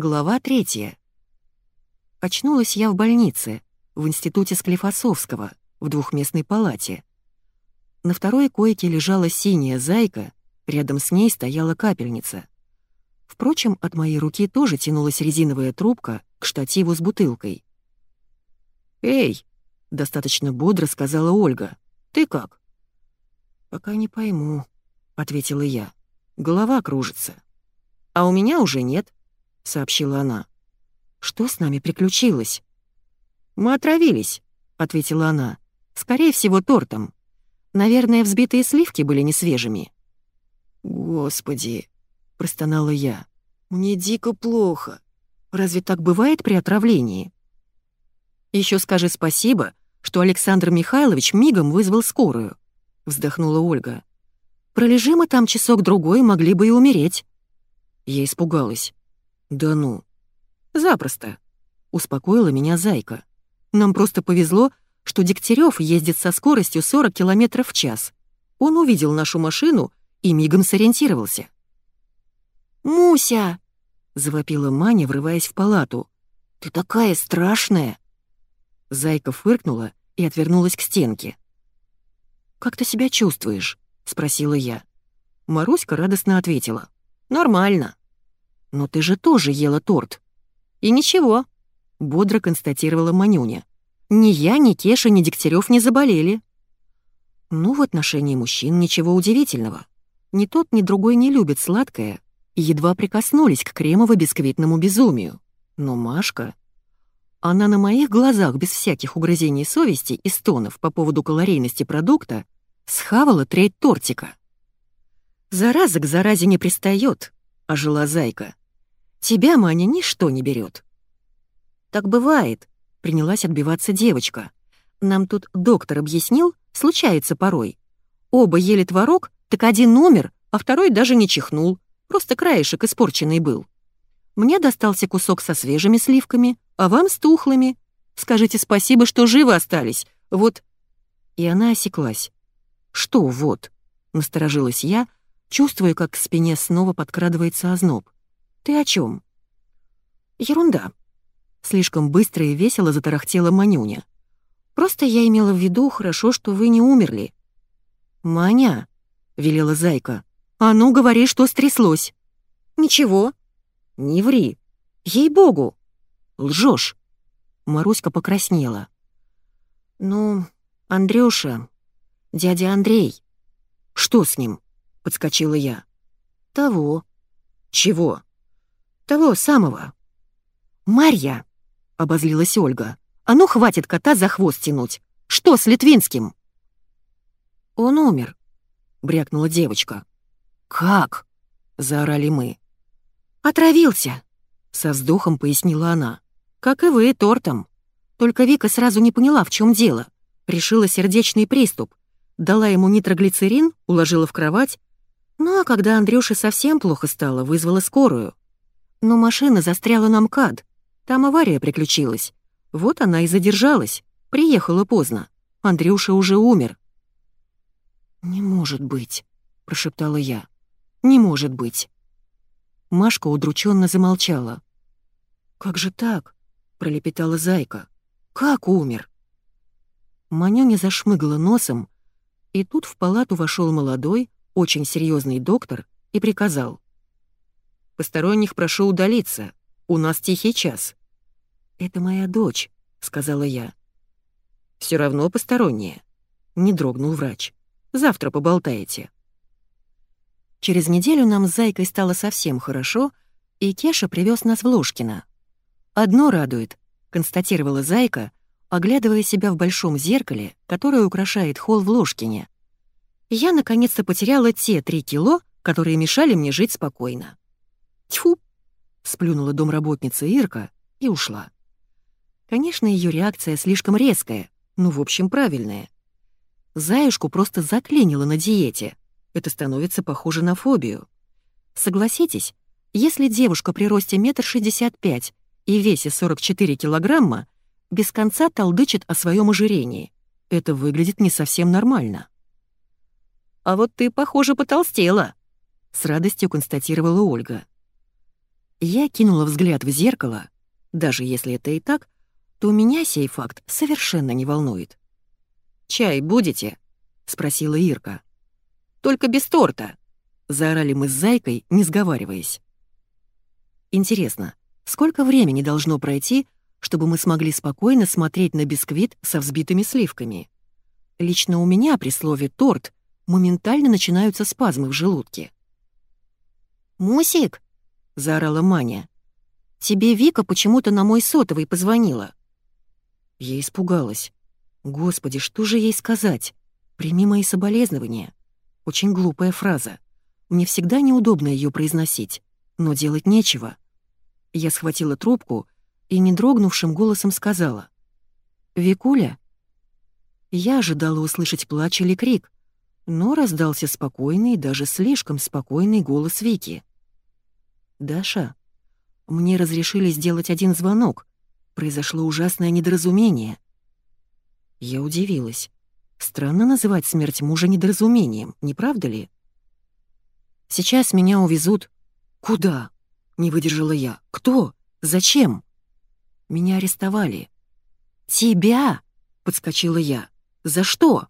Глава третья. Очнулась я в больнице, в институте Склифосовского, в двухместной палате. На второй койке лежала синяя зайка, рядом с ней стояла капельница. Впрочем, от моей руки тоже тянулась резиновая трубка к штативу с бутылкой. «Эй!» — достаточно бодро сказала Ольга. «Ты как?» «Пока не пойму», — ответила я. «Голова кружится». «А у меня уже нет», — сообщила она. «Что с нами приключилось?» «Мы отравились», — ответила она. «Скорее всего, тортом. Наверное, взбитые сливки были несвежими». «Господи», — простонала я, — «мне дико плохо. Разве так бывает при отравлении?» Еще скажи спасибо, что Александр Михайлович мигом вызвал скорую», — вздохнула Ольга. «Пролежи мы там часок-другой, могли бы и умереть». Я испугалась. «Да ну». «Запросто», — успокоила меня Зайка. «Нам просто повезло, что Дегтярев ездит со скоростью 40 км в час. Он увидел нашу машину и мигом сориентировался». «Муся!» — завопила Маня, врываясь в палату. «Ты такая страшная!» Зайка фыркнула и отвернулась к стенке. «Как ты себя чувствуешь?» — спросила я. Маруська радостно ответила. «Нормально». «Но ты же тоже ела торт». «И ничего», — бодро констатировала Манюня. «Ни я, ни Кеша, ни Дегтярев не заболели». Ну, в отношении мужчин ничего удивительного. Ни тот, ни другой не любит сладкое едва прикоснулись к кремово-бисквитному безумию. Но Машка... Она на моих глазах, без всяких угрызений совести и стонов по поводу калорийности продукта, схавала треть тортика. «Зараза к заразе не пристает», — ожила зайка. «Тебя, Маня, ничто не берет. «Так бывает», — принялась отбиваться девочка. «Нам тут доктор объяснил, случается порой. Оба ели творог, так один умер, а второй даже не чихнул, просто краешек испорченный был. Мне достался кусок со свежими сливками, а вам с тухлыми. Скажите спасибо, что живы остались. Вот...» И она осеклась. «Что вот?» — насторожилась я, чувствуя, как к спине снова подкрадывается озноб. «Ты о чем? «Ерунда». Слишком быстро и весело затарахтела Манюня. «Просто я имела в виду, хорошо, что вы не умерли». «Маня», — велела Зайка, — «а ну говори, что стряслось». «Ничего». «Не ври». «Ей-богу». Лжешь. Маруська покраснела. «Ну, Андрюша, дядя Андрей». «Что с ним?» — подскочила я. «Того». «Чего?» «Того самого». «Марья!» — обозлилась Ольга. «А ну, хватит кота за хвост тянуть! Что с Литвинским?» «Он умер», — брякнула девочка. «Как?» — заорали мы. «Отравился», — со вздохом пояснила она. Как и вы, тортом. Только Вика сразу не поняла, в чем дело. Решила сердечный приступ. Дала ему нитроглицерин, уложила в кровать. Ну а когда Андрюше совсем плохо стало, вызвала скорую. Но машина застряла на МКАД. Там авария приключилась. Вот она и задержалась. Приехала поздно. Андрюша уже умер. «Не может быть», — прошептала я. «Не может быть». Машка удрученно замолчала. «Как же так? — пролепетала зайка. «Как умер?» Манюня зашмыгла носом, и тут в палату вошел молодой, очень серьезный доктор и приказал. «Посторонних прошу удалиться. У нас тихий час». «Это моя дочь», — сказала я. Все равно посторонняя», — не дрогнул врач. «Завтра поболтаете». Через неделю нам с Зайкой стало совсем хорошо, и Кеша привез нас в Ложкино. «Одно радует», — констатировала Зайка, оглядывая себя в большом зеркале, которое украшает холл в Ложкине. «Я наконец-то потеряла те три кило, которые мешали мне жить спокойно». «Тьфу!» — сплюнула домработница Ирка и ушла. Конечно, ее реакция слишком резкая, ну, в общем, правильная. Заюшку просто заклинило на диете. Это становится похоже на фобию. Согласитесь, если девушка при росте метр шестьдесят пять и весе 44 килограмма, без конца толдычит о своем ожирении. Это выглядит не совсем нормально. «А вот ты, похоже, потолстела», — с радостью констатировала Ольга. Я кинула взгляд в зеркало. Даже если это и так, то меня сей факт совершенно не волнует. «Чай будете?» — спросила Ирка. «Только без торта!» — заорали мы с Зайкой, не сговариваясь. Интересно, сколько времени должно пройти, чтобы мы смогли спокойно смотреть на бисквит со взбитыми сливками? Лично у меня при слове «торт» моментально начинаются спазмы в желудке. «Мусик!» — заорала Маня. «Тебе Вика почему-то на мой сотовый позвонила». Я испугалась. Господи, что же ей сказать? Прими мои соболезнования. Очень глупая фраза. Мне всегда неудобно ее произносить, но делать нечего. Я схватила трубку и не дрогнувшим голосом сказала. «Викуля?» Я ожидала услышать плач или крик, но раздался спокойный, даже слишком спокойный голос Вики. «Даша, мне разрешили сделать один звонок. Произошло ужасное недоразумение». Я удивилась. Странно называть смерть мужа недоразумением, не правда ли? «Сейчас меня увезут...» «Куда?» — не выдержала я. «Кто? Зачем?» «Меня арестовали». «Тебя?» — подскочила я. «За что?»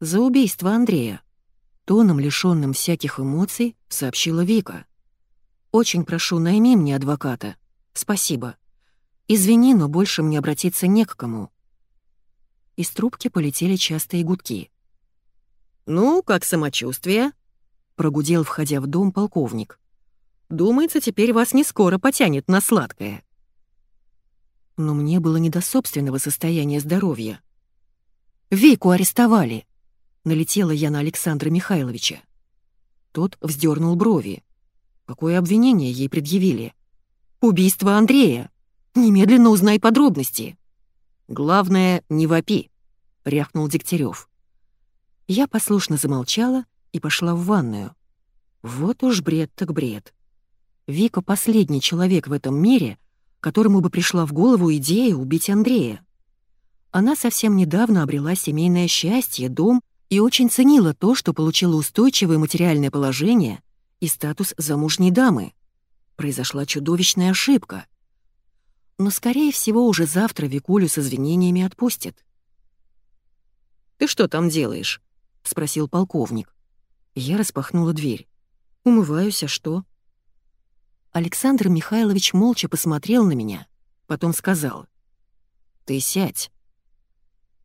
«За убийство Андрея», — тоном, лишённым всяких эмоций, сообщила Вика. «Очень прошу, найми мне адвоката. Спасибо. Извини, но больше мне обратиться не к кому». Из трубки полетели частые гудки. «Ну, как самочувствие?» — прогудел, входя в дом, полковник. «Думается, теперь вас не скоро потянет на сладкое». Но мне было не до собственного состояния здоровья. «Вику арестовали!» — налетела я на Александра Михайловича. Тот вздернул брови. Какое обвинение ей предъявили? «Убийство Андрея! Немедленно узнай подробности!» «Главное, не вопи», — рявкнул Дегтярев. Я послушно замолчала и пошла в ванную. Вот уж бред так бред. Вика — последний человек в этом мире, которому бы пришла в голову идея убить Андрея. Она совсем недавно обрела семейное счастье, дом и очень ценила то, что получила устойчивое материальное положение и статус замужней дамы. Произошла чудовищная ошибка. Но, скорее всего, уже завтра Викулю с извинениями отпустят. «Ты что там делаешь?» — спросил полковник. Я распахнула дверь. «Умываюсь, а что?» Александр Михайлович молча посмотрел на меня, потом сказал. «Ты сядь».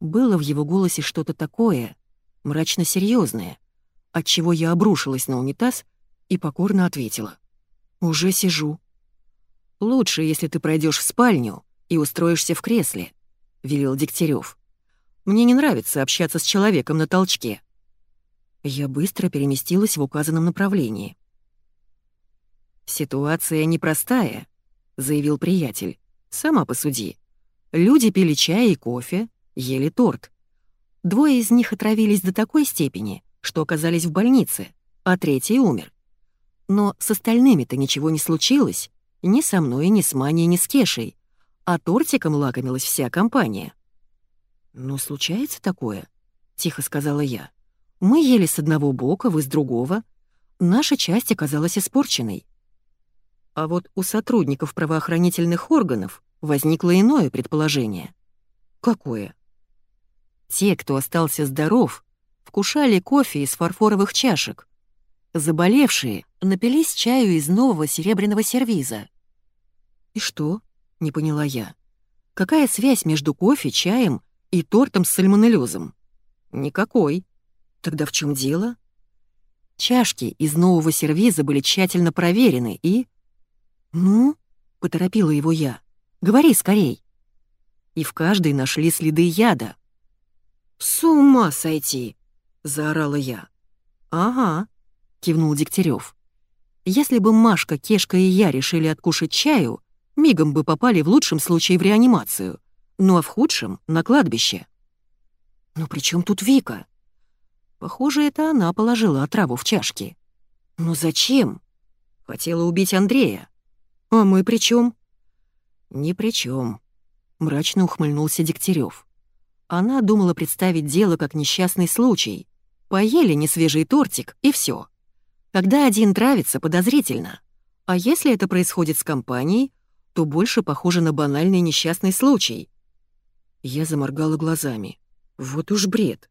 Было в его голосе что-то такое, мрачно серьезное, от чего я обрушилась на унитаз и покорно ответила. «Уже сижу». «Лучше, если ты пройдешь в спальню и устроишься в кресле», — велел Дегтярев. «Мне не нравится общаться с человеком на толчке». Я быстро переместилась в указанном направлении. «Ситуация непростая», — заявил приятель. «Сама посуди. Люди пили чай и кофе, ели торт. Двое из них отравились до такой степени, что оказались в больнице, а третий умер. Но с остальными-то ничего не случилось, ни со мной, ни с Маней, ни с Кешей. А тортиком лакомилась вся компания. «Ну, случается такое», — тихо сказала я. «Мы ели с одного бока, вы с другого. Наша часть оказалась испорченной». А вот у сотрудников правоохранительных органов возникло иное предположение. Какое? Те, кто остался здоров, вкушали кофе из фарфоровых чашек. Заболевшие напились чаю из нового серебряного сервиза. «И что?» — не поняла я. «Какая связь между кофе, чаем и тортом с сальмонеллезом?» «Никакой. Тогда в чем дело?» Чашки из нового сервиза были тщательно проверены и... «Ну?» — поторопила его я. «Говори скорей!» И в каждой нашли следы яда. «С ума сойти!» — заорала я. «Ага», — кивнул Дегтярев. «Если бы Машка, Кешка и я решили откушать чаю, мигом бы попали в лучшем случае в реанимацию, ну а в худшем — на кладбище. Но при чем тут Вика? Похоже, это она положила отраву в чашки. Но зачем? Хотела убить Андрея. А мы при чем? Ни при чем. Мрачно ухмыльнулся Дегтярев. Она думала представить дело как несчастный случай. Поели несвежий тортик, и все. Когда один травится, подозрительно. А если это происходит с компанией, то больше похоже на банальный несчастный случай. Я заморгала глазами. Вот уж бред.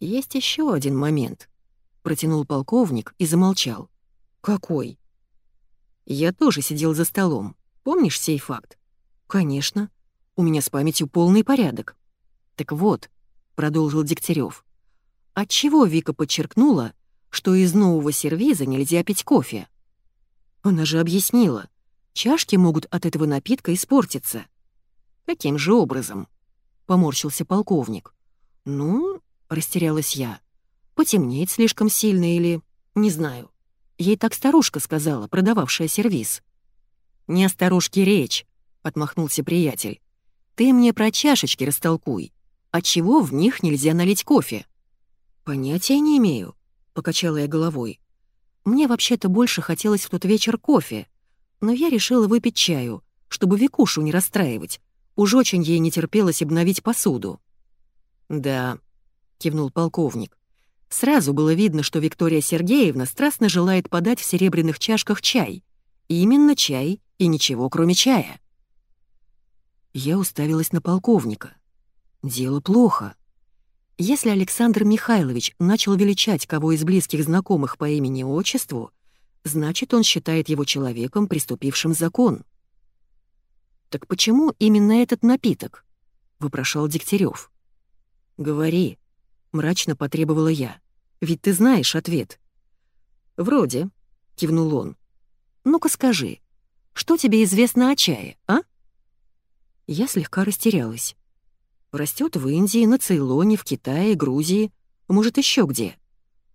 Есть еще один момент. Протянул полковник и замолчал. Какой? Я тоже сидел за столом. Помнишь сей факт? Конечно. У меня с памятью полный порядок. Так вот, продолжил Дегтярев. Отчего Вика подчеркнула, что из нового сервиза нельзя пить кофе? Она же объяснила, чашки могут от этого напитка испортиться. Каким же образом? Поморщился полковник. Ну, растерялась я. Потемнеет слишком сильно или... Не знаю. Ей так старушка сказала, продававшая сервиз. «Не о старушке речь», — отмахнулся приятель. «Ты мне про чашечки растолкуй. Отчего в них нельзя налить кофе?» «Понятия не имею», — покачала я головой. Мне вообще-то больше хотелось в тот вечер кофе, но я решила выпить чаю, чтобы Викушу не расстраивать. Уж очень ей не терпелось обновить посуду. «Да», — кивнул полковник. Сразу было видно, что Виктория Сергеевна страстно желает подать в серебряных чашках чай. Именно чай и ничего, кроме чая. Я уставилась на полковника. Дело плохо. Если Александр Михайлович начал величать кого из близких знакомых по имени-отчеству, значит, он считает его человеком, приступившим закон. «Так почему именно этот напиток?» — вопрошал Дегтярев. «Говори», — мрачно потребовала я. «Ведь ты знаешь ответ». «Вроде», — кивнул он. «Ну-ка скажи, что тебе известно о чае, а?» Я слегка растерялась. Растет в Индии, на Цейлоне, в Китае, Грузии, может, еще где.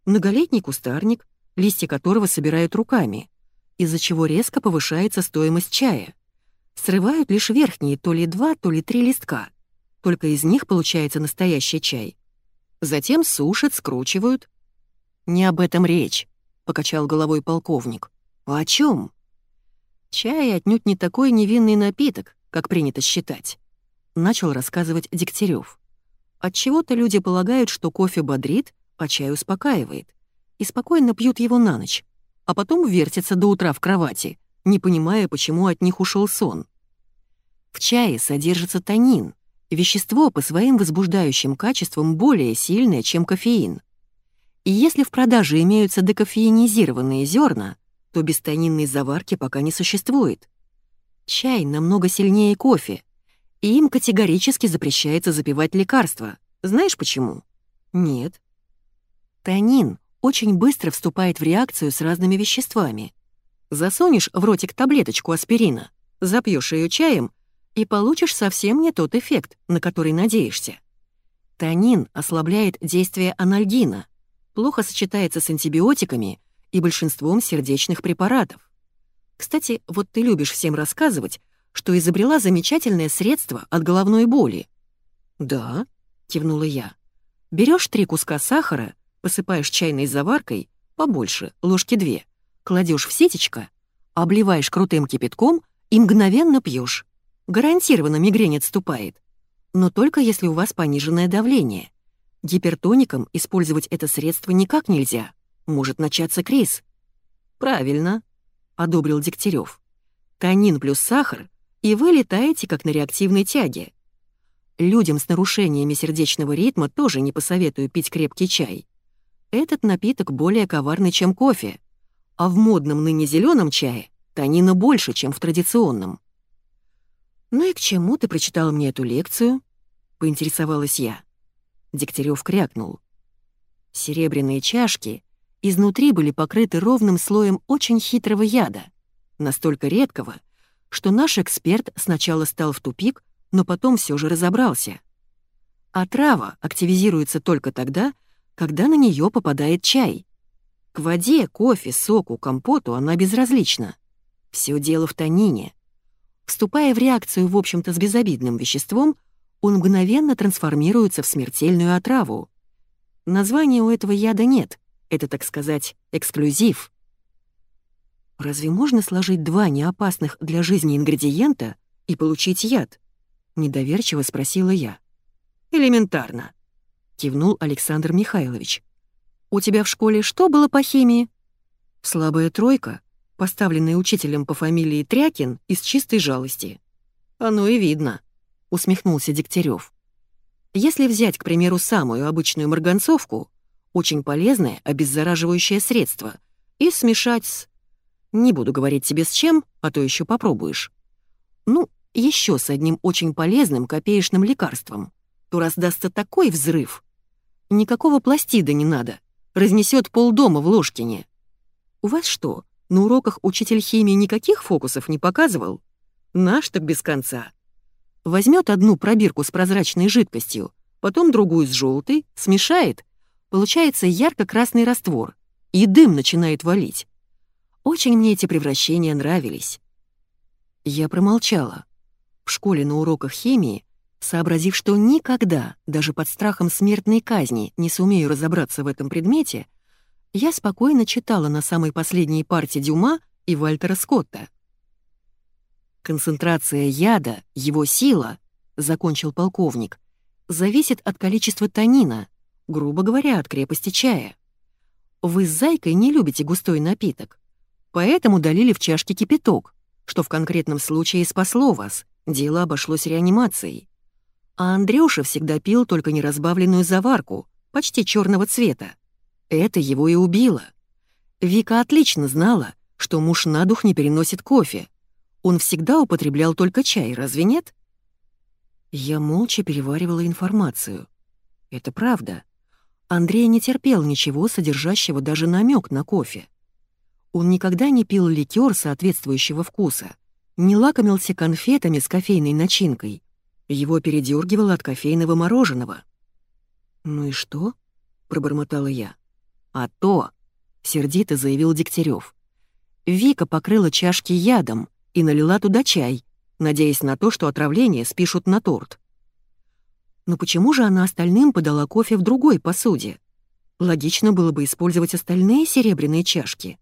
Многолетний кустарник, листья которого собирают руками, из-за чего резко повышается стоимость чая. Срывают лишь верхние то ли два, то ли три листка. Только из них получается настоящий чай. Затем сушат, скручивают. «Не об этом речь», — покачал головой полковник. «А о чем? Чай отнюдь не такой невинный напиток, как принято считать начал рассказывать Дегтярев. Отчего-то люди полагают, что кофе бодрит, а чай успокаивает, и спокойно пьют его на ночь, а потом вертятся до утра в кровати, не понимая, почему от них ушел сон. В чае содержится танин, вещество по своим возбуждающим качествам более сильное, чем кофеин. И если в продаже имеются декофеинизированные зерна, то бестанинной заварки пока не существует. Чай намного сильнее кофе, и им категорически запрещается запивать лекарства. Знаешь почему? Нет. Танин очень быстро вступает в реакцию с разными веществами. Засунешь в ротик таблеточку аспирина, запьешь ее чаем и получишь совсем не тот эффект, на который надеешься. Танин ослабляет действие анальгина, плохо сочетается с антибиотиками и большинством сердечных препаратов. Кстати, вот ты любишь всем рассказывать, что изобрела замечательное средство от головной боли. «Да», — кивнула я. Берешь три куска сахара, посыпаешь чайной заваркой, побольше, ложки две, кладешь в сетечко, обливаешь крутым кипятком и мгновенно пьешь. Гарантированно мигрень отступает. Но только если у вас пониженное давление. Гипертоникам использовать это средство никак нельзя. Может начаться криз. «Правильно», — одобрил Дегтярев. «Танин плюс сахар и вы летаете как на реактивной тяге. Людям с нарушениями сердечного ритма тоже не посоветую пить крепкий чай. Этот напиток более коварный, чем кофе, а в модном ныне зеленом чае танина больше, чем в традиционном. «Ну и к чему ты прочитал мне эту лекцию?» — поинтересовалась я. Дегтярев крякнул. Серебряные чашки изнутри были покрыты ровным слоем очень хитрого яда, настолько редкого, что наш эксперт сначала стал в тупик, но потом все же разобрался. А трава активизируется только тогда, когда на нее попадает чай. К воде, кофе, соку, компоту она безразлична. Все дело в танине. Вступая в реакцию, в общем-то, с безобидным веществом, он мгновенно трансформируется в смертельную отраву. Названия у этого яда нет, это, так сказать, эксклюзив. Разве можно сложить два неопасных для жизни ингредиента и получить яд? Недоверчиво спросила я. Элементарно, кивнул Александр Михайлович. У тебя в школе что было по химии? Слабая тройка, поставленное учителем по фамилии Трякин из чистой жалости. Оно и видно, усмехнулся Дегтярев. Если взять, к примеру, самую обычную марганцовку, очень полезное обеззараживающее средство, и смешать с... Не буду говорить тебе с чем, а то еще попробуешь. Ну, еще с одним очень полезным копеечным лекарством, то раздастся такой взрыв. Никакого пластида не надо, разнесет полдома в Ложкине. У вас что, на уроках учитель химии никаких фокусов не показывал? Наш так без конца. Возьмет одну пробирку с прозрачной жидкостью, потом другую с желтой, смешает, получается ярко-красный раствор, и дым начинает валить. Очень мне эти превращения нравились. Я промолчала. В школе на уроках химии, сообразив, что никогда, даже под страхом смертной казни, не сумею разобраться в этом предмете, я спокойно читала на самой последней парте Дюма и Вальтера Скотта. «Концентрация яда, его сила», — закончил полковник, «зависит от количества танина, грубо говоря, от крепости чая. Вы с Зайкой не любите густой напиток, поэтому долили в чашке кипяток, что в конкретном случае спасло вас, дело обошлось реанимацией. А Андрюша всегда пил только неразбавленную заварку, почти черного цвета. Это его и убило. Вика отлично знала, что муж на дух не переносит кофе. Он всегда употреблял только чай, разве нет? Я молча переваривала информацию. Это правда. Андрей не терпел ничего, содержащего даже намек на кофе. Он никогда не пил ликер соответствующего вкуса, не лакомился конфетами с кофейной начинкой. Его передергивало от кофейного мороженого. «Ну и что?» — пробормотала я. «А то!» — сердито заявил Дегтярев. Вика покрыла чашки ядом и налила туда чай, надеясь на то, что отравление спишут на торт. Но почему же она остальным подала кофе в другой посуде? Логично было бы использовать остальные серебряные чашки.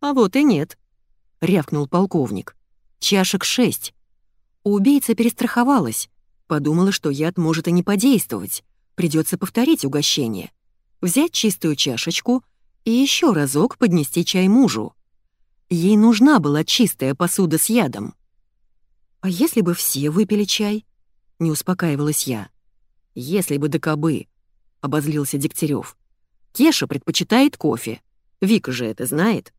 А вот и нет, — рявкнул полковник. Чашек шесть. Убийца перестраховалась, подумала, что яд может и не подействовать, придется повторить угощение взять чистую чашечку и еще разок поднести чай мужу. Ей нужна была чистая посуда с ядом. «А если бы все выпили чай?» — не успокаивалась я. «Если бы до кобы», — обозлился Дегтярев. «Кеша предпочитает кофе. Вика же это знает».